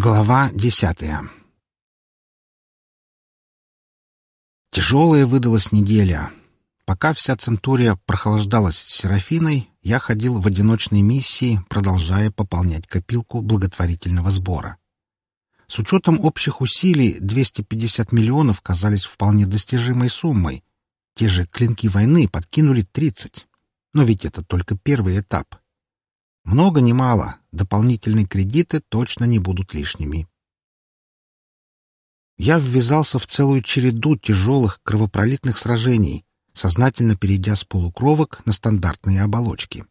Глава десятая Тяжелая выдалась неделя. Пока вся Центурия прохлаждалась с Серафиной, я ходил в одиночной миссии, продолжая пополнять копилку благотворительного сбора. С учетом общих усилий 250 миллионов казались вполне достижимой суммой. Те же клинки войны подкинули 30. Но ведь это только первый этап. Много ни мало, дополнительные кредиты точно не будут лишними. Я ввязался в целую череду тяжелых кровопролитных сражений, сознательно перейдя с полукровок на стандартные оболочки.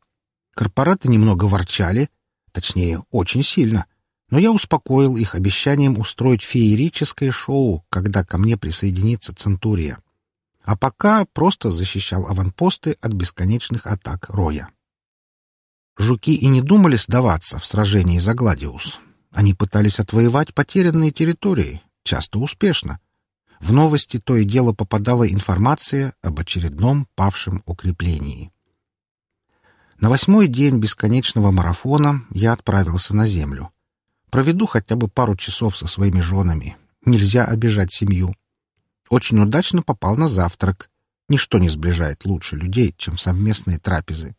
Корпораты немного ворчали, точнее, очень сильно, но я успокоил их обещанием устроить феерическое шоу, когда ко мне присоединится Центурия. А пока просто защищал аванпосты от бесконечных атак Роя. Жуки и не думали сдаваться в сражении за Гладиус. Они пытались отвоевать потерянные территории, часто успешно. В новости то и дело попадала информация об очередном павшем укреплении. На восьмой день бесконечного марафона я отправился на землю. Проведу хотя бы пару часов со своими женами. Нельзя обижать семью. Очень удачно попал на завтрак. Ничто не сближает лучше людей, чем совместные трапезы.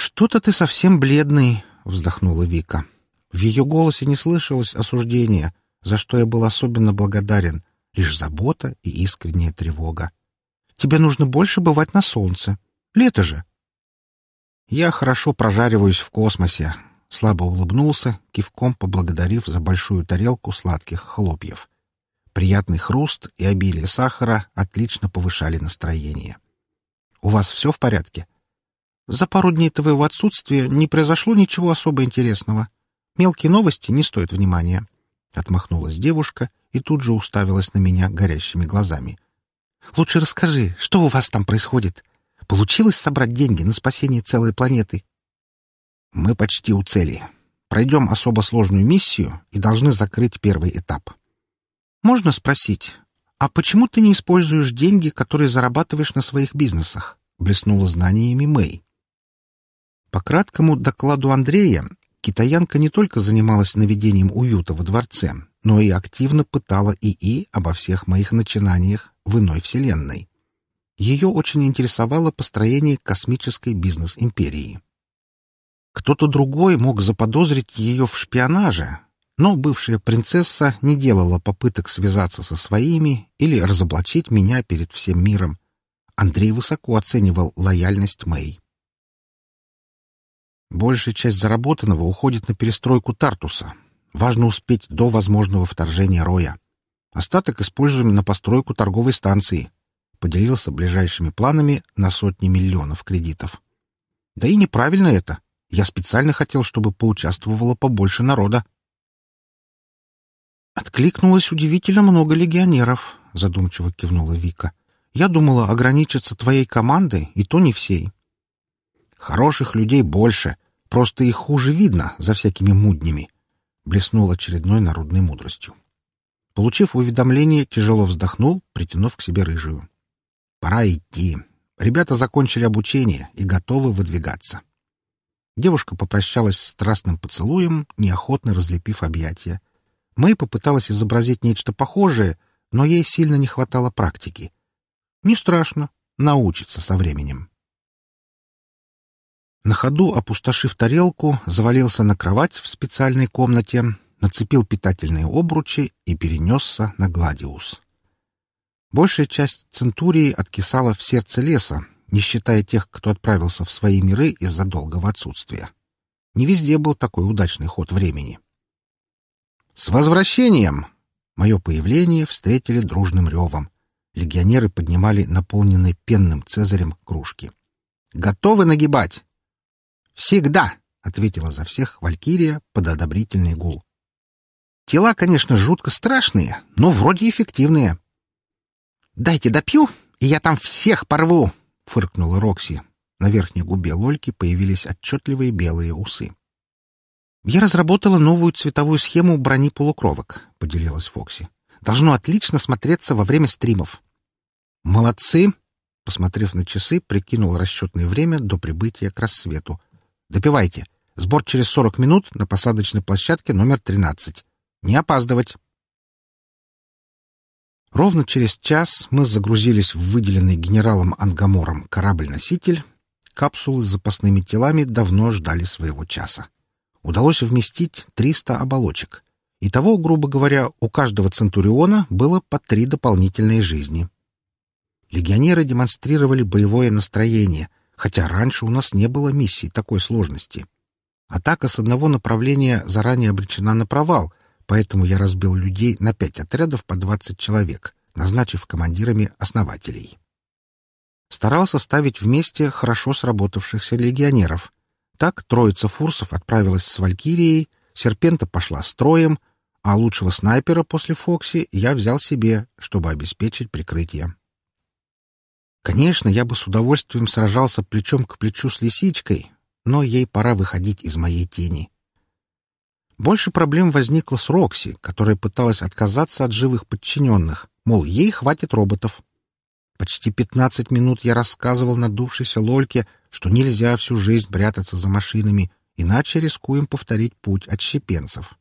«Что-то ты совсем бледный», — вздохнула Вика. В ее голосе не слышалось осуждения, за что я был особенно благодарен, лишь забота и искренняя тревога. «Тебе нужно больше бывать на солнце. Лето же». «Я хорошо прожариваюсь в космосе», — слабо улыбнулся, кивком поблагодарив за большую тарелку сладких хлопьев. Приятный хруст и обилие сахара отлично повышали настроение. «У вас все в порядке?» За пару дней твоего отсутствия не произошло ничего особо интересного. Мелкие новости не стоят внимания. Отмахнулась девушка и тут же уставилась на меня горящими глазами. Лучше расскажи, что у вас там происходит? Получилось собрать деньги на спасение целой планеты? Мы почти у цели. Пройдем особо сложную миссию и должны закрыть первый этап. Можно спросить, а почему ты не используешь деньги, которые зарабатываешь на своих бизнесах? Блеснула знаниями Мэй. По краткому докладу Андрея, китаянка не только занималась наведением уюта во дворце, но и активно пытала ИИ обо всех моих начинаниях в иной вселенной. Ее очень интересовало построение космической бизнес-империи. Кто-то другой мог заподозрить ее в шпионаже, но бывшая принцесса не делала попыток связаться со своими или разоблачить меня перед всем миром. Андрей высоко оценивал лояльность Мэй. Большая часть заработанного уходит на перестройку Тартуса. Важно успеть до возможного вторжения Роя. Остаток используем на постройку торговой станции. Поделился ближайшими планами на сотни миллионов кредитов. Да и неправильно это. Я специально хотел, чтобы поучаствовало побольше народа. Откликнулось удивительно много легионеров, задумчиво кивнула Вика. Я думала ограничиться твоей командой, и то не всей. Хороших людей больше, просто их хуже видно за всякими муднями, блеснул очередной народной мудростью. Получив уведомление, тяжело вздохнул, притянув к себе рыжую. Пора идти. Ребята закончили обучение и готовы выдвигаться. Девушка попрощалась страстным поцелуем, неохотно разлепив объятия. Мэй попыталась изобразить нечто похожее, но ей сильно не хватало практики. Не страшно, научится со временем. На ходу, опустошив тарелку, завалился на кровать в специальной комнате, нацепил питательные обручи и перенесся на Гладиус. Большая часть Центурии откисала в сердце леса, не считая тех, кто отправился в свои миры из-за долгого отсутствия. Не везде был такой удачный ход времени. «С возвращением!» Мое появление встретили дружным ревом. Легионеры поднимали наполненные пенным цезарем кружки. «Готовы нагибать?» «Всегда!» — ответила за всех Валькирия под одобрительный гул. «Тела, конечно, жутко страшные, но вроде эффективные». «Дайте допью, и я там всех порву!» — фыркнула Рокси. На верхней губе Лольки появились отчетливые белые усы. «Я разработала новую цветовую схему брони полукровок», — поделилась Фокси. «Должно отлично смотреться во время стримов». «Молодцы!» Посмотрев на часы, прикинул расчетное время до прибытия к рассвету. Допивайте. Сбор через 40 минут на посадочной площадке номер 13. Не опаздывать. Ровно через час мы загрузились в выделенный генералом Ангамором корабль-носитель. Капсулы с запасными телами давно ждали своего часа. Удалось вместить 300 оболочек. Итого, грубо говоря, у каждого Центуриона было по три дополнительные жизни. Легионеры демонстрировали боевое настроение, хотя раньше у нас не было миссий такой сложности. Атака с одного направления заранее обречена на провал, поэтому я разбил людей на пять отрядов по двадцать человек, назначив командирами основателей. Старался ставить вместе хорошо сработавшихся легионеров. Так троица фурсов отправилась с Валькирией, Серпента пошла строем, а лучшего снайпера после Фокси я взял себе, чтобы обеспечить прикрытие. Конечно, я бы с удовольствием сражался плечом к плечу с лисичкой, но ей пора выходить из моей тени. Больше проблем возникло с Рокси, которая пыталась отказаться от живых подчиненных, мол, ей хватит роботов. Почти пятнадцать минут я рассказывал надувшейся Лольке, что нельзя всю жизнь прятаться за машинами, иначе рискуем повторить путь отщепенцев.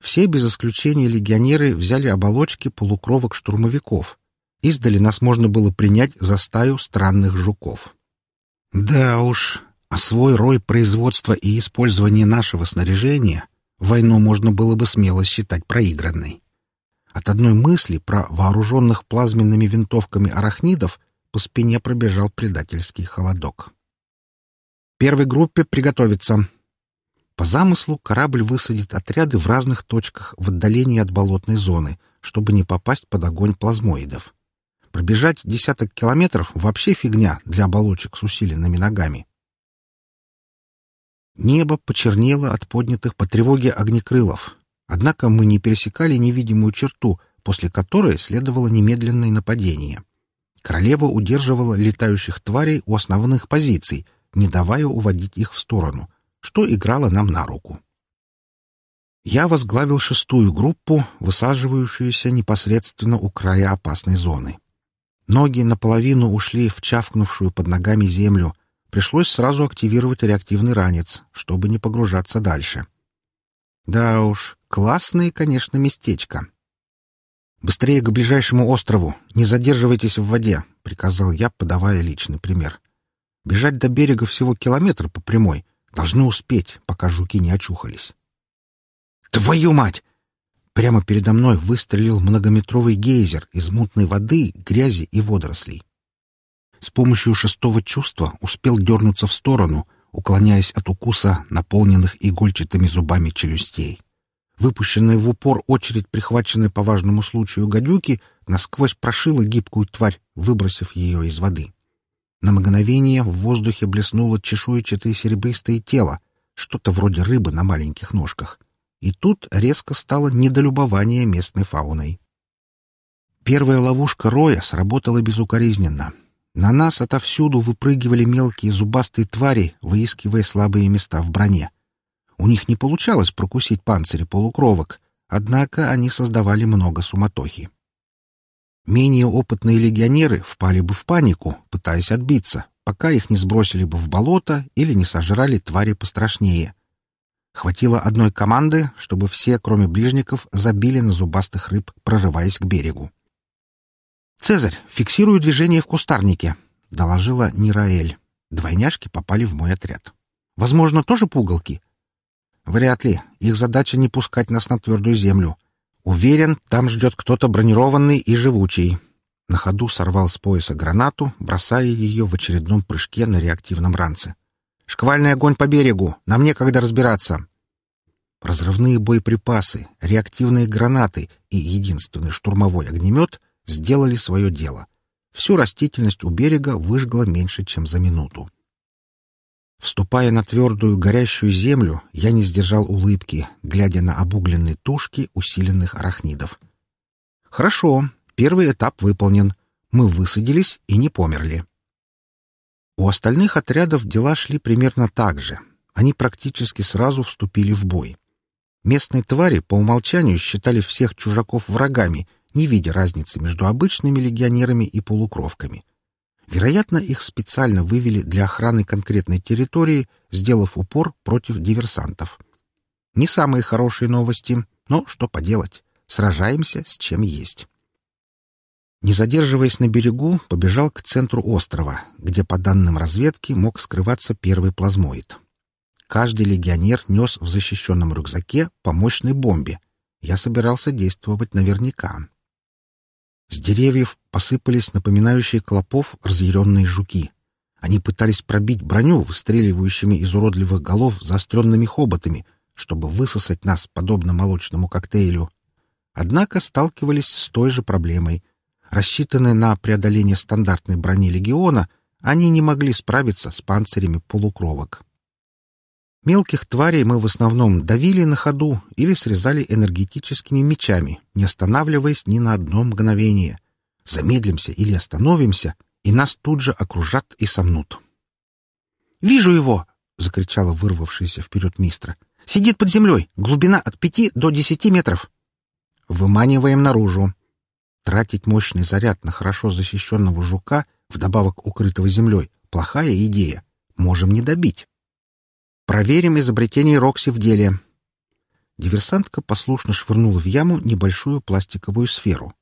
Все без исключения легионеры взяли оболочки полукровок-штурмовиков. Издали нас можно было принять за стаю странных жуков. Да уж, а свой рой производства и использования нашего снаряжения войну можно было бы смело считать проигранной. От одной мысли про вооруженных плазменными винтовками арахнидов по спине пробежал предательский холодок. Первой группе приготовиться. По замыслу корабль высадит отряды в разных точках в отдалении от болотной зоны, чтобы не попасть под огонь плазмоидов. Пробежать десяток километров — вообще фигня для оболочек с усиленными ногами. Небо почернело от поднятых по тревоге огнекрылов. Однако мы не пересекали невидимую черту, после которой следовало немедленное нападение. Королева удерживала летающих тварей у основных позиций, не давая уводить их в сторону, что играло нам на руку. Я возглавил шестую группу, высаживающуюся непосредственно у края опасной зоны. Ноги наполовину ушли в чавкнувшую под ногами землю, Пришлось сразу активировать реактивный ранец, чтобы не погружаться дальше. Да уж, классное, конечно, местечко. «Быстрее к ближайшему острову! Не задерживайтесь в воде!» — приказал я, подавая личный пример. «Бежать до берега всего километр по прямой. Должны успеть, пока жуки не очухались». «Твою мать!» Прямо передо мной выстрелил многометровый гейзер из мутной воды, грязи и водорослей с помощью шестого чувства успел дернуться в сторону, уклоняясь от укуса наполненных игольчатыми зубами челюстей. Выпущенная в упор очередь, прихваченная по важному случаю гадюки, насквозь прошила гибкую тварь, выбросив ее из воды. На мгновение в воздухе блеснуло чешуйчатое серебристое тело, что-то вроде рыбы на маленьких ножках. И тут резко стало недолюбование местной фауной. Первая ловушка Роя сработала безукоризненно — на нас отовсюду выпрыгивали мелкие зубастые твари, выискивая слабые места в броне. У них не получалось прокусить панцири полукровок, однако они создавали много суматохи. Менее опытные легионеры впали бы в панику, пытаясь отбиться, пока их не сбросили бы в болото или не сожрали твари пострашнее. Хватило одной команды, чтобы все, кроме ближников, забили на зубастых рыб, прорываясь к берегу. «Цезарь, фиксирую движение в кустарнике», — доложила Нираэль. Двойняшки попали в мой отряд. «Возможно, тоже пугалки?» «Вряд ли. Их задача не пускать нас на твердую землю. Уверен, там ждет кто-то бронированный и живучий». На ходу сорвал с пояса гранату, бросая ее в очередном прыжке на реактивном ранце. «Шквальный огонь по берегу! Нам некогда разбираться!» Разрывные боеприпасы, реактивные гранаты и единственный штурмовой огнемет сделали свое дело. Всю растительность у берега выжгла меньше, чем за минуту. Вступая на твердую горящую землю, я не сдержал улыбки, глядя на обугленные тушки усиленных арахнидов. Хорошо, первый этап выполнен. Мы высадились и не померли. У остальных отрядов дела шли примерно так же. Они практически сразу вступили в бой. Местные твари по умолчанию считали всех чужаков врагами — не видя разницы между обычными легионерами и полукровками. Вероятно, их специально вывели для охраны конкретной территории, сделав упор против диверсантов. Не самые хорошие новости, но что поделать, сражаемся с чем есть. Не задерживаясь на берегу, побежал к центру острова, где, по данным разведки, мог скрываться первый плазмоид. Каждый легионер нес в защищенном рюкзаке по мощной бомбе. Я собирался действовать наверняка. С деревьев посыпались напоминающие клопов разъяренные жуки. Они пытались пробить броню выстреливающими из уродливых голов заостренными хоботами, чтобы высосать нас, подобно молочному коктейлю. Однако сталкивались с той же проблемой — Рассчитанные на преодоление стандартной брони легиона, они не могли справиться с панцирями полукровок. Мелких тварей мы в основном давили на ходу или срезали энергетическими мечами, не останавливаясь ни на одно мгновение. Замедлимся или остановимся, и нас тут же окружат и сомнут. «Вижу его!» — закричала вырвавшаяся вперед мистра. «Сидит под землей, глубина от пяти до десяти метров». «Выманиваем наружу», Тратить мощный заряд на хорошо защищенного жука, вдобавок укрытого землей, плохая идея. Можем не добить. Проверим изобретение Рокси в деле. Диверсантка послушно швырнула в яму небольшую пластиковую сферу.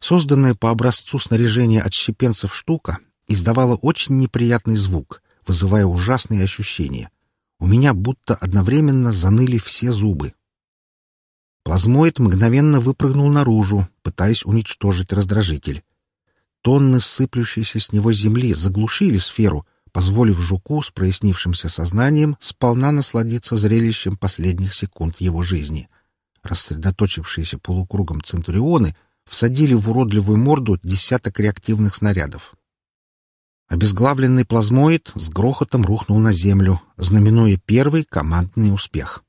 Созданная по образцу снаряжения отщепенцев штука издавала очень неприятный звук, вызывая ужасные ощущения. У меня будто одновременно заныли все зубы. Плазмоид мгновенно выпрыгнул наружу, пытаясь уничтожить раздражитель. Тонны сыплющейся с него земли заглушили сферу, позволив жуку с прояснившимся сознанием сполна насладиться зрелищем последних секунд его жизни. Рассредоточившиеся полукругом центурионы всадили в уродливую морду десяток реактивных снарядов. Обезглавленный плазмоид с грохотом рухнул на землю, знаменуя первый командный успех.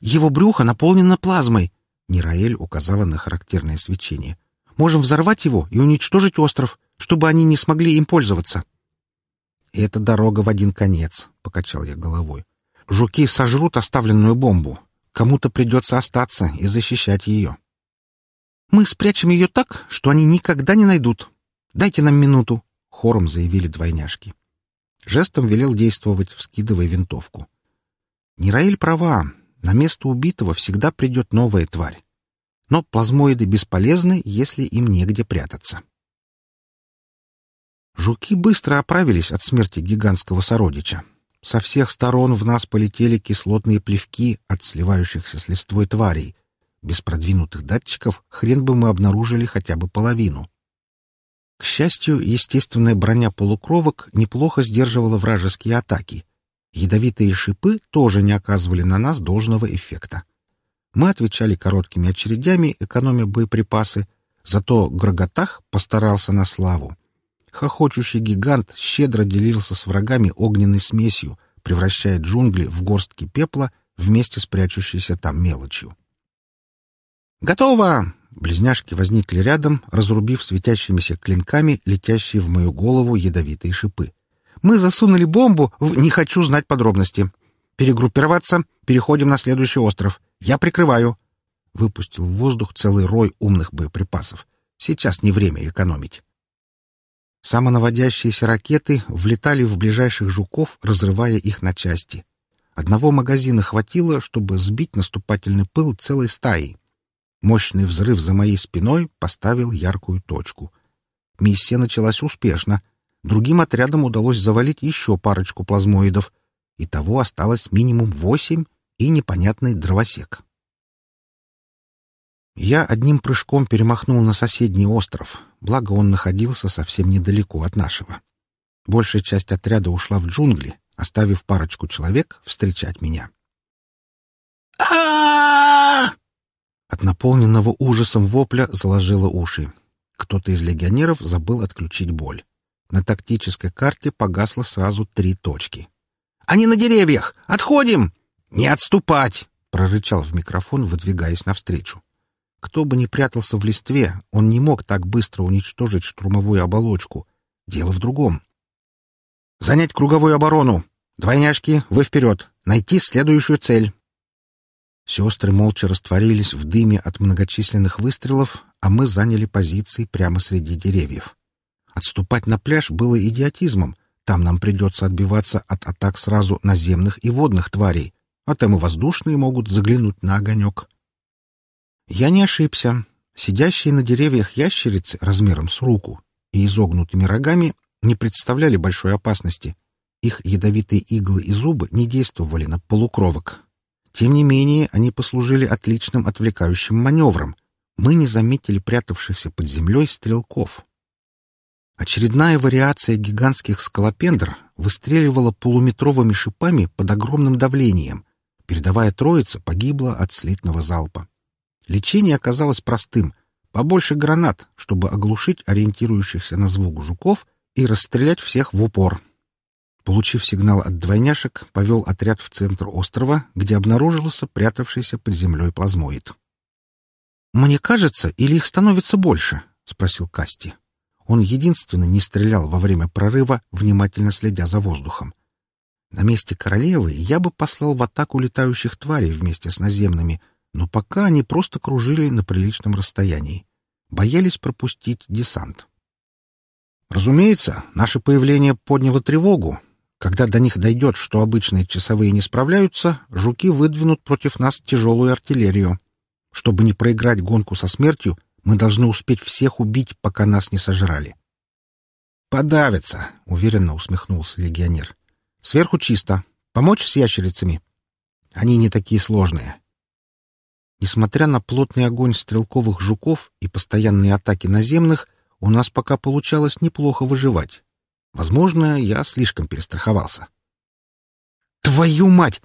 Его брюхо наполнено плазмой. Нираэль указала на характерное свечение. Можем взорвать его и уничтожить остров, чтобы они не смогли им пользоваться. Это дорога в один конец, покачал я головой. Жуки сожрут оставленную бомбу. Кому-то придется остаться и защищать ее. Мы спрячем ее так, что они никогда не найдут. Дайте нам минуту, хором заявили двойняшки. Жестом велел действовать, вскидывая винтовку. Нираэль права, на место убитого всегда придет новая тварь. Но плазмоиды бесполезны, если им негде прятаться. Жуки быстро оправились от смерти гигантского сородича. Со всех сторон в нас полетели кислотные плевки от сливающихся с листвой тварей. Без продвинутых датчиков хрен бы мы обнаружили хотя бы половину. К счастью, естественная броня полукровок неплохо сдерживала вражеские атаки, Ядовитые шипы тоже не оказывали на нас должного эффекта. Мы отвечали короткими очередями, экономя боеприпасы, зато Гроготах постарался на славу. Хохочущий гигант щедро делился с врагами огненной смесью, превращая джунгли в горстки пепла вместе с прячущейся там мелочью. «Готово!» Близняшки возникли рядом, разрубив светящимися клинками летящие в мою голову ядовитые шипы. Мы засунули бомбу в «не хочу знать подробности». Перегруппироваться, переходим на следующий остров. Я прикрываю. Выпустил в воздух целый рой умных боеприпасов. Сейчас не время экономить. Самонаводящиеся ракеты влетали в ближайших жуков, разрывая их на части. Одного магазина хватило, чтобы сбить наступательный пыл целой стаи. Мощный взрыв за моей спиной поставил яркую точку. Миссия началась успешно. Другим отрядам удалось завалить еще парочку плазмоидов. и того осталось минимум восемь и непонятный дровосек. Я одним прыжком перемахнул на соседний остров, благо он находился совсем недалеко от нашего. Большая часть отряда ушла в джунгли, оставив парочку человек встречать меня. а От наполненного ужасом вопля заложило уши. Кто-то из легионеров забыл отключить боль. На тактической карте погасло сразу три точки. «Они на деревьях! Отходим!» «Не отступать!» — прорычал в микрофон, выдвигаясь навстречу. Кто бы ни прятался в листве, он не мог так быстро уничтожить штурмовую оболочку. Дело в другом. «Занять круговую оборону! Двойняшки, вы вперед! Найти следующую цель!» Сестры молча растворились в дыме от многочисленных выстрелов, а мы заняли позиции прямо среди деревьев. Отступать на пляж было идиотизмом. Там нам придется отбиваться от атак сразу наземных и водных тварей, а там и воздушные могут заглянуть на огонек. Я не ошибся. Сидящие на деревьях ящерицы размером с руку и изогнутыми рогами не представляли большой опасности. Их ядовитые иглы и зубы не действовали на полукровок. Тем не менее, они послужили отличным отвлекающим маневром. Мы не заметили прятавшихся под землей стрелков. Очередная вариация гигантских скалопендр выстреливала полуметровыми шипами под огромным давлением. Передовая троица погибла от слитного залпа. Лечение оказалось простым. Побольше гранат, чтобы оглушить ориентирующихся на звук жуков и расстрелять всех в упор. Получив сигнал от двойняшек, повел отряд в центр острова, где обнаружился прятавшийся под землей плазмоид. «Мне кажется, или их становится больше?» — спросил Касти. Он единственно не стрелял во время прорыва, внимательно следя за воздухом. На месте королевы я бы послал в атаку летающих тварей вместе с наземными, но пока они просто кружили на приличном расстоянии. Боялись пропустить десант. Разумеется, наше появление подняло тревогу. Когда до них дойдет, что обычные часовые не справляются, жуки выдвинут против нас тяжелую артиллерию. Чтобы не проиграть гонку со смертью, мы должны успеть всех убить, пока нас не сожрали. «Подавится», — уверенно усмехнулся легионер. «Сверху чисто. Помочь с ящерицами?» «Они не такие сложные». Несмотря на плотный огонь стрелковых жуков и постоянные атаки наземных, у нас пока получалось неплохо выживать. Возможно, я слишком перестраховался. «Твою мать!»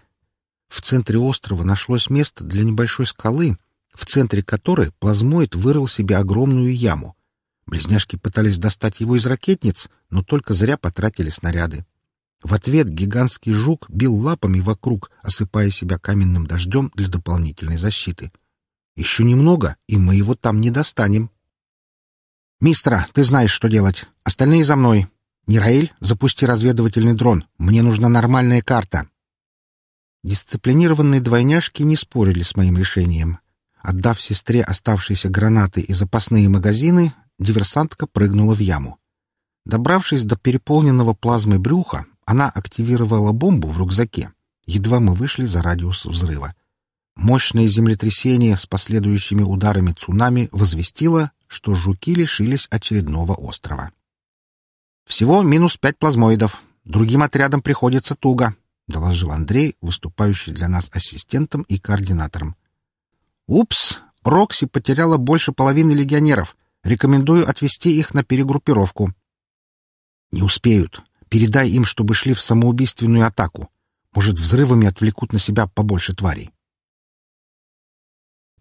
В центре острова нашлось место для небольшой скалы, в центре которой плазмоид вырыл себе огромную яму. Близняшки пытались достать его из ракетниц, но только зря потратили снаряды. В ответ гигантский жук бил лапами вокруг, осыпая себя каменным дождем для дополнительной защиты. Еще немного, и мы его там не достанем. «Мистера, ты знаешь, что делать. Остальные за мной. Нираэль, запусти разведывательный дрон. Мне нужна нормальная карта». Дисциплинированные двойняшки не спорили с моим решением. Отдав сестре оставшиеся гранаты и запасные магазины, диверсантка прыгнула в яму. Добравшись до переполненного плазмой брюха, она активировала бомбу в рюкзаке. Едва мы вышли за радиус взрыва. Мощное землетрясение с последующими ударами цунами возвестило, что жуки лишились очередного острова. «Всего минус пять плазмоидов. Другим отрядам приходится туго», — доложил Андрей, выступающий для нас ассистентом и координатором. «Упс! Рокси потеряла больше половины легионеров. Рекомендую отвести их на перегруппировку». «Не успеют. Передай им, чтобы шли в самоубийственную атаку. Может, взрывами отвлекут на себя побольше тварей».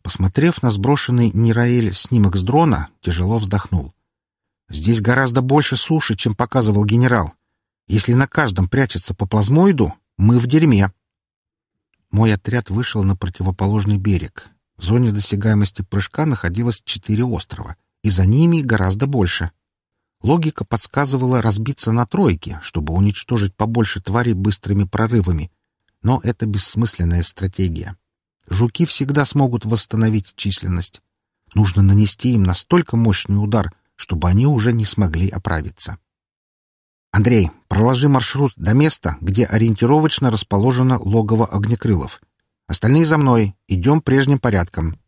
Посмотрев на сброшенный Нираэль снимок с дрона, тяжело вздохнул. «Здесь гораздо больше суши, чем показывал генерал. Если на каждом прячется по плазмоиду, мы в дерьме». Мой отряд вышел на противоположный берег. В зоне досягаемости прыжка находилось четыре острова, и за ними гораздо больше. Логика подсказывала разбиться на тройки, чтобы уничтожить побольше тварей быстрыми прорывами. Но это бессмысленная стратегия. Жуки всегда смогут восстановить численность. Нужно нанести им настолько мощный удар, чтобы они уже не смогли оправиться. «Андрей, проложи маршрут до места, где ориентировочно расположено логово огнекрылов. Остальные за мной. Идем прежним порядком».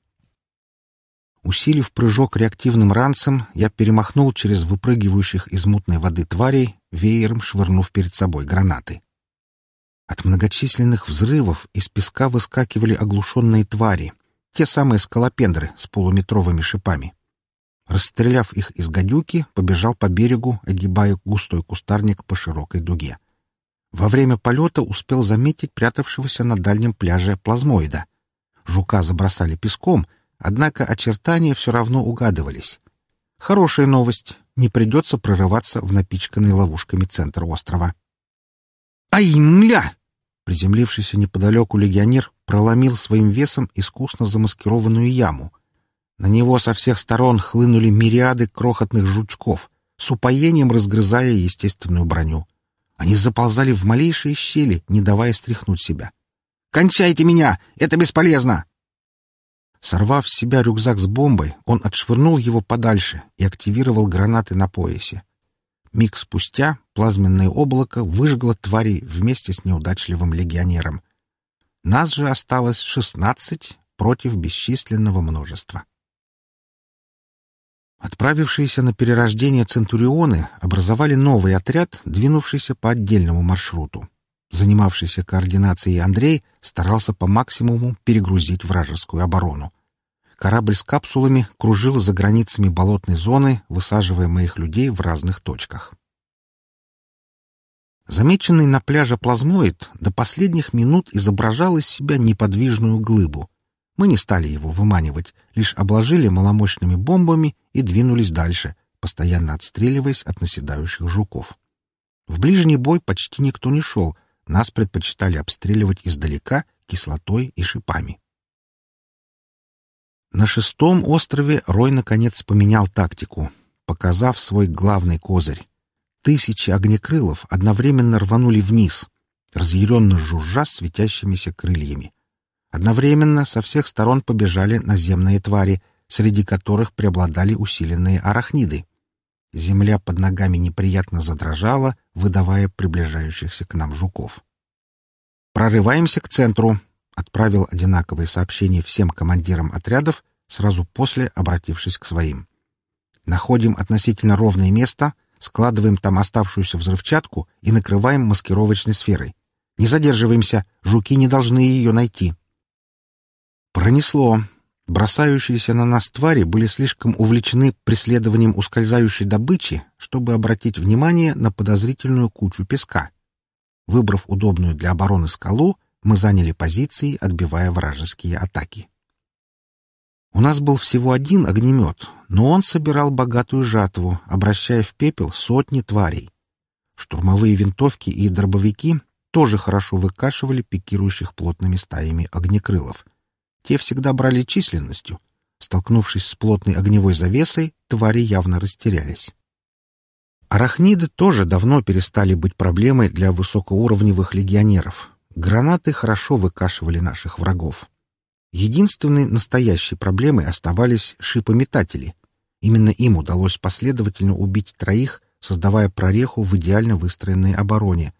Усилив прыжок реактивным ранцем, я перемахнул через выпрыгивающих из мутной воды тварей, веером швырнув перед собой гранаты. От многочисленных взрывов из песка выскакивали оглушенные твари, те самые скалопендры с полуметровыми шипами. Расстреляв их из гадюки, побежал по берегу, огибая густой кустарник по широкой дуге. Во время полета успел заметить прятавшегося на дальнем пляже плазмоида. Жука забросали песком, однако очертания все равно угадывались. Хорошая новость — не придется прорываться в напичканный ловушками центр острова. «Ай, мля!» Приземлившийся неподалеку легионер проломил своим весом искусно замаскированную яму. На него со всех сторон хлынули мириады крохотных жучков, с упоением разгрызая естественную броню. Они заползали в малейшие щели, не давая стряхнуть себя. «Кончайте меня! Это бесполезно!» Сорвав с себя рюкзак с бомбой, он отшвырнул его подальше и активировал гранаты на поясе. Миг спустя плазменное облако выжгло тварей вместе с неудачливым легионером. Нас же осталось шестнадцать против бесчисленного множества. Отправившиеся на перерождение центурионы образовали новый отряд, двинувшийся по отдельному маршруту. Занимавшийся координацией Андрей старался по максимуму перегрузить вражескую оборону. Корабль с капсулами кружил за границами болотной зоны, высаживая моих людей в разных точках. Замеченный на пляже плазмоид до последних минут изображал из себя неподвижную глыбу. Мы не стали его выманивать, лишь обложили маломощными бомбами и двинулись дальше, постоянно отстреливаясь от наседающих жуков. В ближний бой почти никто не шел, нас предпочитали обстреливать издалека кислотой и шипами. На шестом острове Рой наконец поменял тактику, показав свой главный козырь. Тысячи огнекрылов одновременно рванули вниз, разъяренно жужжа светящимися крыльями. Одновременно со всех сторон побежали наземные твари, среди которых преобладали усиленные арахниды. Земля под ногами неприятно задрожала, выдавая приближающихся к нам жуков. «Прорываемся к центру», — отправил одинаковые сообщения всем командирам отрядов, сразу после обратившись к своим. «Находим относительно ровное место, складываем там оставшуюся взрывчатку и накрываем маскировочной сферой. Не задерживаемся, жуки не должны ее найти». Пронесло. Бросающиеся на нас твари были слишком увлечены преследованием ускользающей добычи, чтобы обратить внимание на подозрительную кучу песка. Выбрав удобную для обороны скалу, мы заняли позиции, отбивая вражеские атаки. У нас был всего один огнемет, но он собирал богатую жатву, обращая в пепел сотни тварей. Штурмовые винтовки и дробовики тоже хорошо выкашивали пикирующих плотными стаями огнекрылов — те всегда брали численностью. Столкнувшись с плотной огневой завесой, твари явно растерялись. Арахниды тоже давно перестали быть проблемой для высокоуровневых легионеров. Гранаты хорошо выкашивали наших врагов. Единственной настоящей проблемой оставались шипометатели. Именно им удалось последовательно убить троих, создавая прореху в идеально выстроенной обороне.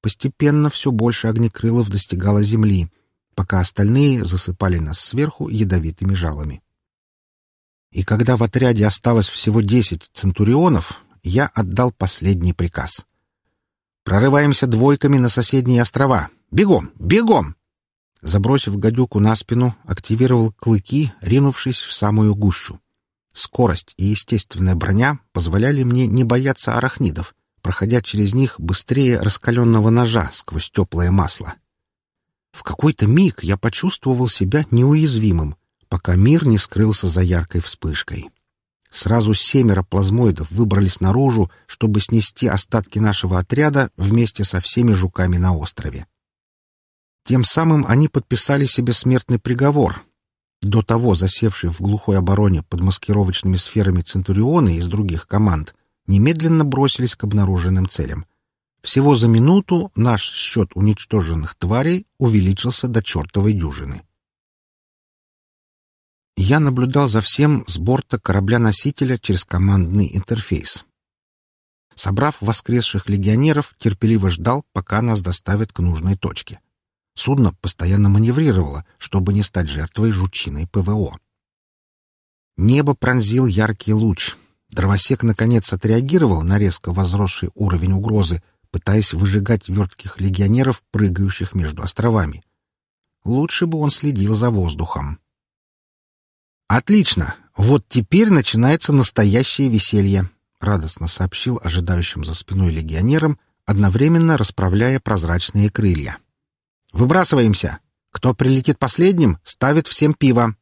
Постепенно все больше огнекрылов достигало земли — пока остальные засыпали нас сверху ядовитыми жалами. И когда в отряде осталось всего десять центурионов, я отдал последний приказ. «Прорываемся двойками на соседние острова! Бегом! Бегом!» Забросив гадюку на спину, активировал клыки, ринувшись в самую гущу. Скорость и естественная броня позволяли мне не бояться арахнидов, проходя через них быстрее раскаленного ножа сквозь теплое масло. В какой-то миг я почувствовал себя неуязвимым, пока мир не скрылся за яркой вспышкой. Сразу семеро плазмоидов выбрались наружу, чтобы снести остатки нашего отряда вместе со всеми жуками на острове. Тем самым они подписали себе смертный приговор. До того засевшие в глухой обороне под маскировочными сферами Центурионы из других команд немедленно бросились к обнаруженным целям — всего за минуту наш счет уничтоженных тварей увеличился до чертовой дюжины. Я наблюдал за всем с борта корабля-носителя через командный интерфейс. Собрав воскресших легионеров, терпеливо ждал, пока нас доставят к нужной точке. Судно постоянно маневрировало, чтобы не стать жертвой жучиной ПВО. Небо пронзил яркий луч. Дровосек наконец отреагировал на резко возросший уровень угрозы пытаясь выжигать вертких легионеров, прыгающих между островами. Лучше бы он следил за воздухом. «Отлично! Вот теперь начинается настоящее веселье!» — радостно сообщил ожидающим за спиной легионерам, одновременно расправляя прозрачные крылья. «Выбрасываемся! Кто прилетит последним, ставит всем пиво!»